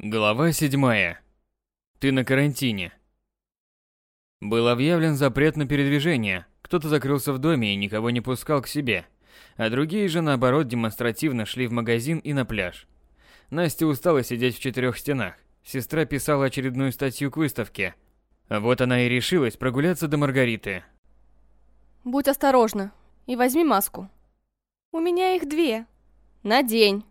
Глава 7. Ты на карантине. Был объявлен запрет на передвижение. Кто-то закрылся в доме и никого не пускал к себе, а другие же наоборот демонстративно шли в магазин и на пляж. Настя устала сидеть в четырех стенах. Сестра писала очередную статью к выставке. Вот она и решилась прогуляться до Маргариты. Будь осторожна и возьми маску. У меня их две. Надень.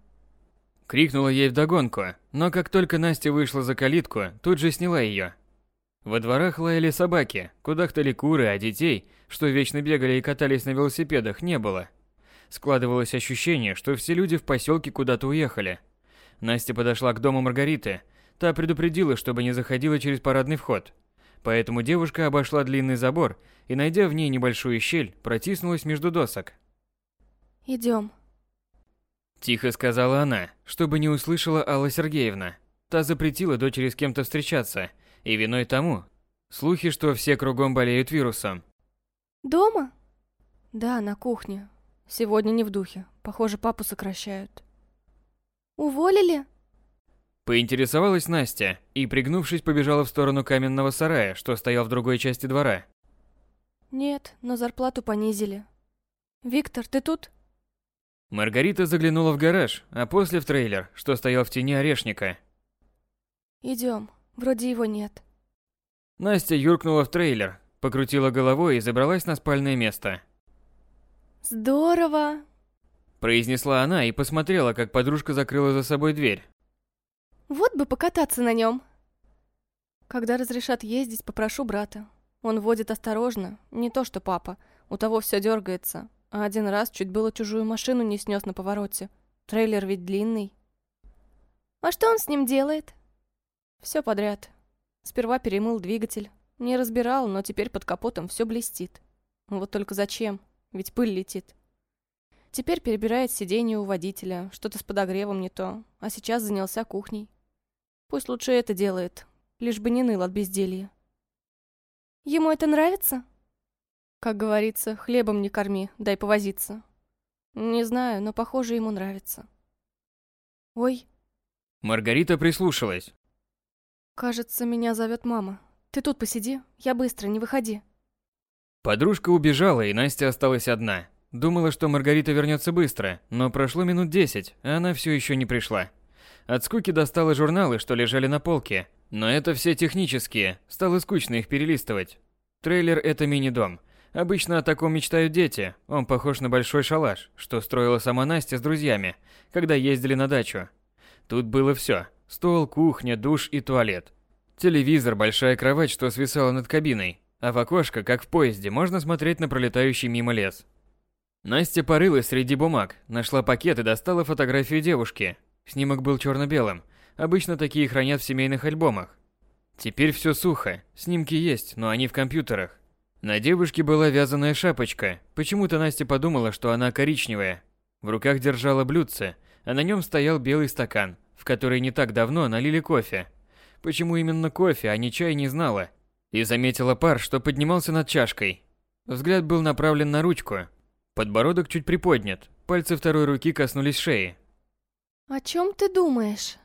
Крикнула ей вдогонку, но как только Настя вышла за калитку, тут же сняла ее. Во дворах лаяли собаки, кудахтали куры, а детей, что вечно бегали и катались на велосипедах, не было. Складывалось ощущение, что все люди в поселке куда-то уехали. Настя подошла к дому Маргариты. Та предупредила, чтобы не заходила через парадный вход. Поэтому девушка обошла длинный забор и, найдя в ней небольшую щель, протиснулась между досок. Идем. Тихо сказала она, чтобы не услышала Алла Сергеевна. Та запретила дочери с кем-то встречаться, и виной тому слухи, что все кругом болеют вирусом. Дома? Да, на кухне. Сегодня не в духе. Похоже, папу сокращают. Уволили? Поинтересовалась Настя и, пригнувшись, побежала в сторону каменного сарая, что стоял в другой части двора. Нет, но зарплату понизили. Виктор, ты тут? Маргарита заглянула в гараж, а после в трейлер, что стоял в тени орешника. Идем. Вроде его нет. Настя юркнула в трейлер, покрутила головой и забралась на спальное место. Здорово. Произнесла она и посмотрела, как подружка закрыла за собой дверь. Вот бы покататься на нем. Когда разрешат ездить, попрошу брата. Он водит осторожно, не то что папа. У того все дергается, а один раз чуть было чужую машину не снес на повороте. Трейлер ведь длинный. А что он с ним делает? Все подряд. Сперва перемыл двигатель. Не разбирал, но теперь под капотом все блестит. Вот только зачем? Ведь пыль летит. Теперь перебирает сиденье у водителя, что-то с подогревом не то, а сейчас занялся кухней. Пусть лучше это делает, лишь бы не ныл от безделья. Ему это нравится? Как говорится, хлебом не корми, дай повозиться. Не знаю, но похоже, ему нравится. Ой. Маргарита прислушалась. Кажется, меня зовет мама. Ты тут посиди, я быстро, не выходи. Подружка убежала, и Настя осталась одна. Думала, что Маргарита вернется быстро, но прошло минут десять, а она все еще не пришла. От скуки достала журналы, что лежали на полке, но это все технические, стало скучно их перелистывать. Трейлер – это мини-дом, Обычно о таком мечтают дети. Он похож на большой шалаш, что строила сама Настя с друзьями, когда ездили на дачу. Тут было все: стол, кухня, душ и туалет. Телевизор, большая кровать, что свисала над кабиной, а в окошко, как в поезде, можно смотреть на пролетающий мимо лес. Настя порылась среди бумаг, нашла пакет и достала фотографию девушки. Снимок был черно-белым. Обычно такие хранят в семейных альбомах. Теперь все сухо. Снимки есть, но они в компьютерах. На девушке была вязаная шапочка. Почему-то Настя подумала, что она коричневая. В руках держала блюдце, а на нем стоял белый стакан, в который не так давно налили кофе. Почему именно кофе, а не чай, не знала. И заметила пар, что поднимался над чашкой. Взгляд был направлен на ручку. Подбородок чуть приподнят, пальцы второй руки коснулись шеи. «О чем ты думаешь?»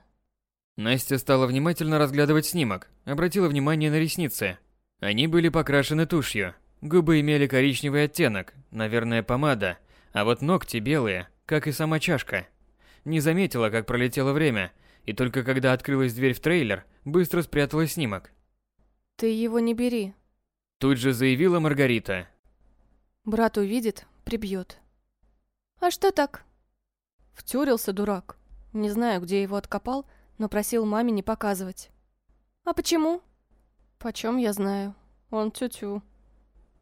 Настя стала внимательно разглядывать снимок, обратила внимание на ресницы – они были покрашены тушью. Губы имели коричневый оттенок, наверное, помада, а вот ногти белые, как и сама чашка. Не заметила, как пролетело время, и только когда открылась дверь в трейлер, быстро спрятала снимок. «Ты его не бери», – тут же заявила Маргарита. «Брат увидит, прибьет». «А что так?» Втюрился дурак. Не знаю, где его откопал, но просил маме не показывать. «А почему?» Почем я знаю? Он тю-тю.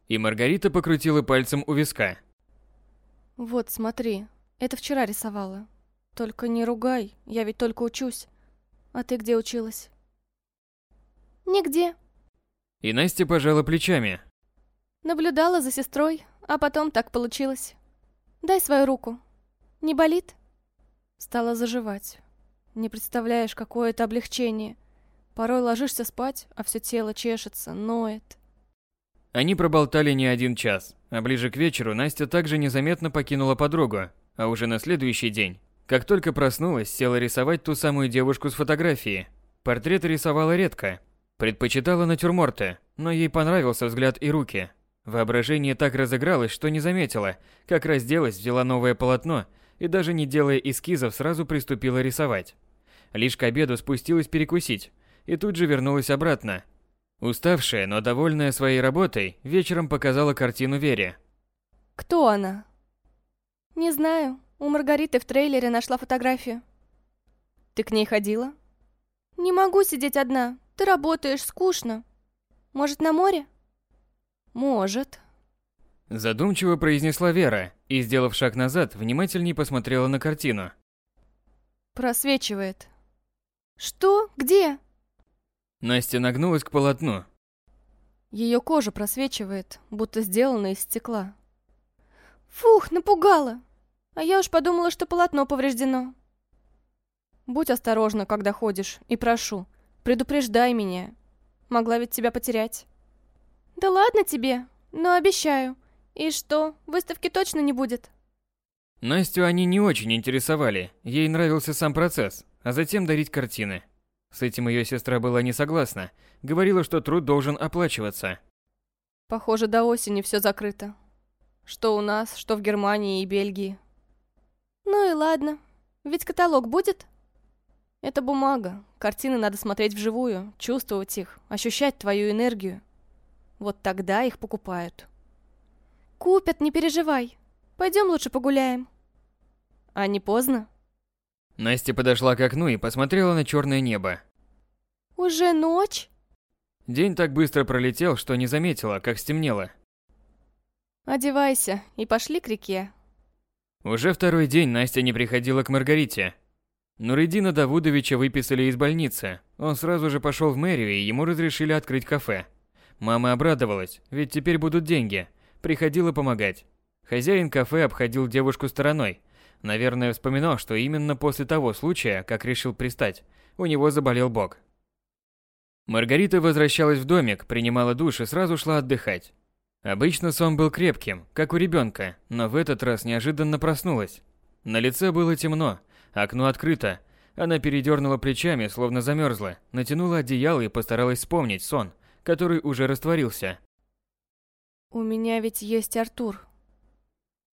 И Маргарита покрутила пальцем у виска. Вот, смотри, это вчера рисовала. Только не ругай, я ведь только учусь. А ты где училась? Нигде. И Настя пожала плечами. Наблюдала за сестрой, а потом так получилось. Дай свою руку. Не болит? Стала заживать. Не представляешь, какое это облегчение. Порой ложишься спать, а все тело чешется, ноет. Они проболтали не один час, а ближе к вечеру Настя также незаметно покинула подругу, а уже на следующий день, Как только проснулась, села рисовать ту самую девушку с фотографии. Портреты рисовала редко. Предпочитала натюрморты, но ей понравился взгляд и руки. Воображение так разыгралось, что не заметила, как разделась, взяла новое полотно и даже не делая эскизов, сразу приступила рисовать. Лишь к обеду спустилась перекусить и тут же вернулась обратно. Уставшая, но довольная своей работой, вечером показала картину Вере. Кто она? Не знаю. У Маргариты в трейлере нашла фотографию. Ты к ней ходила? Не могу сидеть одна. Ты работаешь, скучно. Может, на море? Может. Задумчиво произнесла Вера и, сделав шаг назад, внимательней посмотрела на картину. Просвечивает. Что? Где? Настя нагнулась к полотну. Ее кожа просвечивает, будто сделана из стекла. Фух, напугала. А я уж подумала, что полотно повреждено. Будь осторожна, когда ходишь, и прошу, предупреждай меня. Могла ведь тебя потерять. Да ладно тебе, но обещаю. И что, выставки точно не будет? Настю они не очень интересовали, ей нравился сам процесс, а затем дарить картины. С этим ее сестра была не согласна, говорила, что труд должен оплачиваться. Похоже, до осени все закрыто. Что у нас, что в Германии и Бельгии. Ну и ладно. Ведь каталог будет? Это бумага. Картины надо смотреть вживую, чувствовать их, ощущать твою энергию. Вот тогда их покупают. Купят, не переживай. Пойдем лучше погуляем. А не поздно? Настя подошла к окну и посмотрела на черное небо. Уже ночь? День так быстро пролетел, что не заметила, как стемнело. Одевайся и пошли к реке. Уже второй день Настя не приходила к Маргарите. Нуридина Давудовича выписали из больницы. Он сразу же пошел в мэрию, и ему разрешили открыть кафе. Мама обрадовалась, ведь теперь будут деньги. Приходила помогать. Хозяин кафе обходил девушку стороной. Наверное, вспоминал, что именно после того случая, как решил пристать, у него заболел бок. Маргарита возвращалась в домик, принимала душ и сразу шла отдыхать. Обычно сон был крепким, как у ребенка, но в этот раз неожиданно проснулась. На лице было темно, окно открыто. Она передернула плечами, словно замерзла, натянула одеяло и постаралась вспомнить сон, который уже растворился. У меня ведь есть Артур.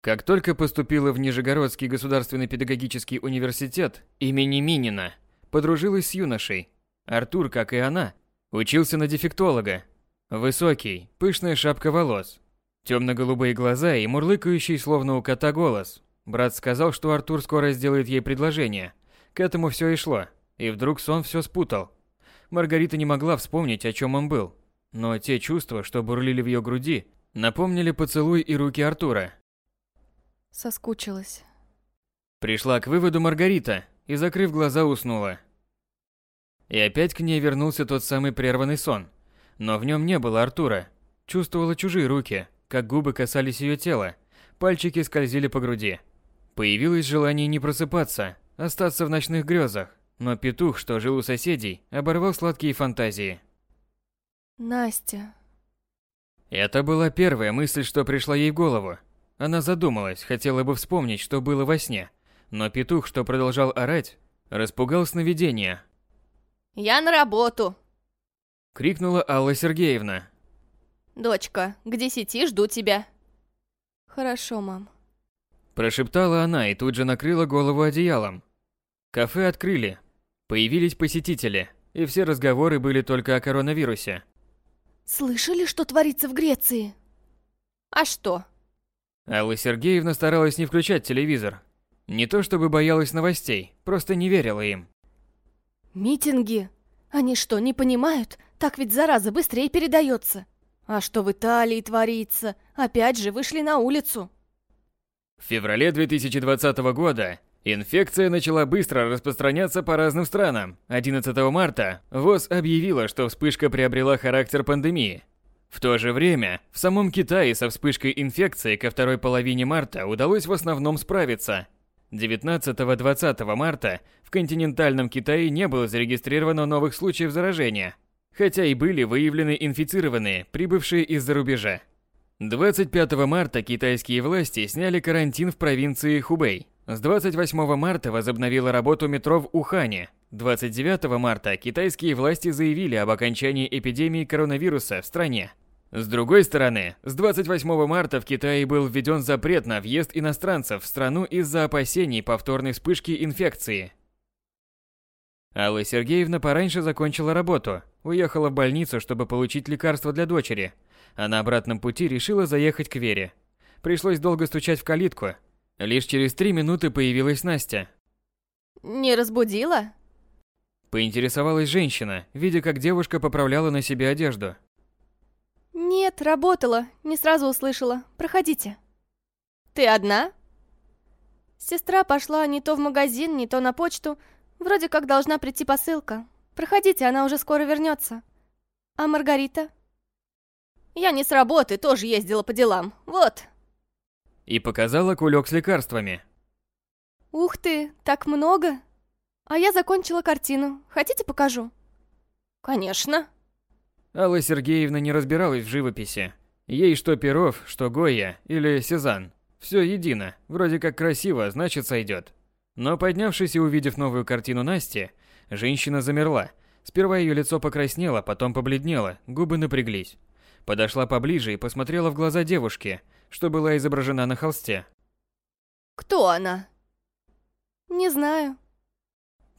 Как только поступила в Нижегородский государственный педагогический университет имени Минина, подружилась с юношей. Артур, как и она, учился на дефектолога, Высокий, пышная шапка волос, темно-голубые глаза и мурлыкающий, словно у кота, голос. Брат сказал, что Артур скоро сделает ей предложение. К этому все и шло. И вдруг сон все спутал. Маргарита не могла вспомнить, о чем он был. Но те чувства, что бурлили в ее груди, напомнили поцелуй и руки Артура. Соскучилась. Пришла к выводу Маргарита и, закрыв глаза, уснула. И опять к ней вернулся тот самый прерванный сон – но в нем не было Артура. Чувствовала чужие руки, как губы касались ее тела, пальчики скользили по груди. Появилось желание не просыпаться, остаться в ночных грезах, но петух, что жил у соседей, оборвал сладкие фантазии. Настя. Это была первая мысль, что пришла ей в голову. Она задумалась, хотела бы вспомнить, что было во сне, но петух, что продолжал орать, распугал сновидение. «Я на работу!» крикнула Алла Сергеевна. «Дочка, к десяти жду тебя». «Хорошо, мам». Прошептала она и тут же накрыла голову одеялом. Кафе открыли. Появились посетители, и все разговоры были только о коронавирусе. «Слышали, что творится в Греции?» «А что?» Алла Сергеевна старалась не включать телевизор. Не то чтобы боялась новостей, просто не верила им. «Митинги? Они что, не понимают? Так ведь зараза быстрее передается. А что в Италии творится? Опять же вышли на улицу. В феврале 2020 года инфекция начала быстро распространяться по разным странам. 11 марта ВОЗ объявила, что вспышка приобрела характер пандемии. В то же время, в самом Китае со вспышкой инфекции ко второй половине марта удалось в основном справиться. 19-20 марта в континентальном Китае не было зарегистрировано новых случаев заражения – хотя и были выявлены инфицированные, прибывшие из-за рубежа. 25 марта китайские власти сняли карантин в провинции Хубэй. С 28 марта возобновила работу метро в Ухане. 29 марта китайские власти заявили об окончании эпидемии коронавируса в стране. С другой стороны, с 28 марта в Китае был введен запрет на въезд иностранцев в страну из-за опасений повторной вспышки инфекции. Алла Сергеевна пораньше закончила работу, уехала в больницу, чтобы получить лекарство для дочери, а на обратном пути решила заехать к Вере. Пришлось долго стучать в калитку. Лишь через три минуты появилась Настя. Не разбудила? Поинтересовалась женщина, видя, как девушка поправляла на себе одежду. Нет, работала, не сразу услышала. Проходите. Ты одна? Сестра пошла не то в магазин, не то на почту, Вроде как должна прийти посылка. Проходите, она уже скоро вернется. А Маргарита? Я не с работы, тоже ездила по делам. Вот. И показала кулек с лекарствами. Ух ты, так много. А я закончила картину. Хотите, покажу? Конечно. Алла Сергеевна не разбиралась в живописи. Ей что Перов, что Гойя или Сезанн. Все едино. Вроде как красиво, значит сойдет. Но поднявшись и увидев новую картину Насти, женщина замерла. Сперва ее лицо покраснело, потом побледнело, губы напряглись. Подошла поближе и посмотрела в глаза девушки, что была изображена на холсте. «Кто она?» «Не знаю»,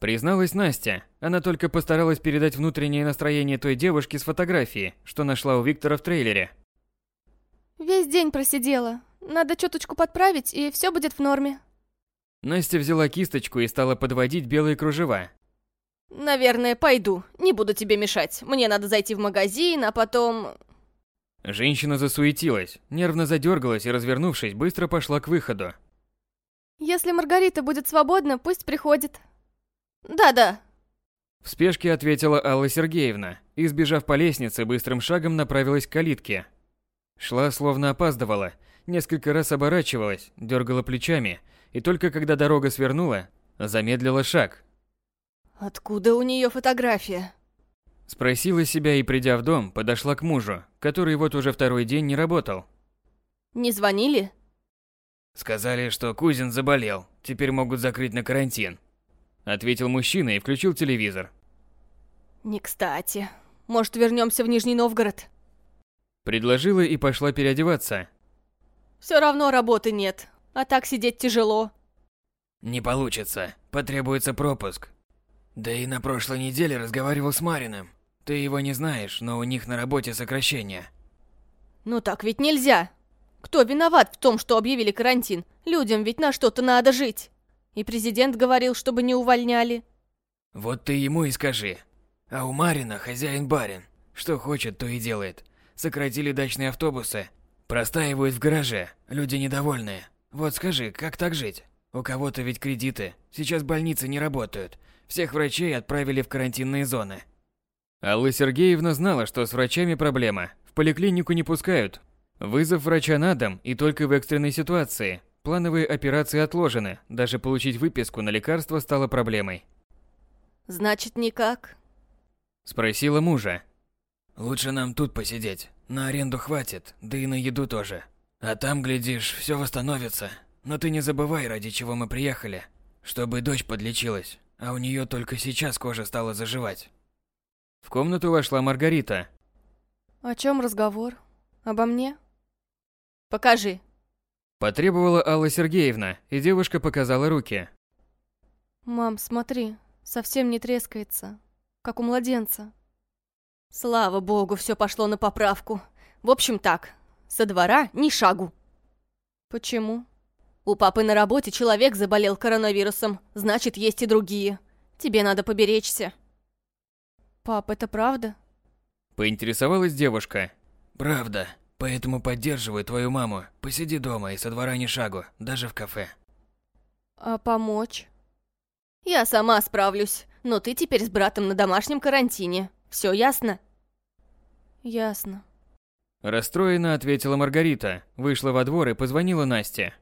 Призналась Настя. Она только постаралась передать внутреннее настроение той девушки с фотографии, что нашла у Виктора в трейлере. «Весь день просидела. Надо чуточку подправить, и все будет в норме». Настя взяла кисточку и стала подводить белые кружева. «Наверное, пойду. Не буду тебе мешать. Мне надо зайти в магазин, а потом...» Женщина засуетилась, нервно задергалась и, развернувшись, быстро пошла к выходу. «Если Маргарита будет свободна, пусть приходит». «Да-да». В спешке ответила Алла Сергеевна и, сбежав по лестнице, быстрым шагом направилась к калитке. Шла, словно опаздывала, несколько раз оборачивалась, дергала плечами и только когда дорога свернула, замедлила шаг. «Откуда у нее фотография?» Спросила себя и, придя в дом, подошла к мужу, который вот уже второй день не работал. «Не звонили?» «Сказали, что Кузин заболел, теперь могут закрыть на карантин», ответил мужчина и включил телевизор. «Не кстати. Может, вернемся в Нижний Новгород?» Предложила и пошла переодеваться. «Все равно работы нет. А так сидеть тяжело. Не получится. Потребуется пропуск. Да и на прошлой неделе разговаривал с Мариным. Ты его не знаешь, но у них на работе сокращение. Ну так ведь нельзя. Кто виноват в том, что объявили карантин? Людям ведь на что-то надо жить. И президент говорил, чтобы не увольняли. Вот ты ему и скажи. А у Марина хозяин-барин. Что хочет, то и делает. Сократили дачные автобусы. Простаивают в гараже. Люди недовольные. Вот скажи, как так жить? У кого-то ведь кредиты. Сейчас больницы не работают. Всех врачей отправили в карантинные зоны. Алла Сергеевна знала, что с врачами проблема. В поликлинику не пускают. Вызов врача на дом и только в экстренной ситуации. Плановые операции отложены. Даже получить выписку на лекарство стало проблемой. Значит, никак? Спросила мужа. Лучше нам тут посидеть. На аренду хватит, да и на еду тоже. А там, глядишь, все восстановится. Но ты не забывай, ради чего мы приехали. Чтобы дочь подлечилась, а у нее только сейчас кожа стала заживать. В комнату вошла Маргарита. О чем разговор? Обо мне? Покажи. Потребовала Алла Сергеевна, и девушка показала руки. Мам, смотри, совсем не трескается, как у младенца. Слава богу, все пошло на поправку. В общем так, со двора ни шагу. Почему? У папы на работе человек заболел коронавирусом, значит, есть и другие. Тебе надо поберечься. Пап, это правда? Поинтересовалась девушка. Правда. Поэтому поддерживаю твою маму. Посиди дома и со двора ни шагу, даже в кафе. А помочь? Я сама справлюсь, но ты теперь с братом на домашнем карантине. Все ясно? Ясно. Расстроенно ответила Маргарита, вышла во двор и позвонила Насте.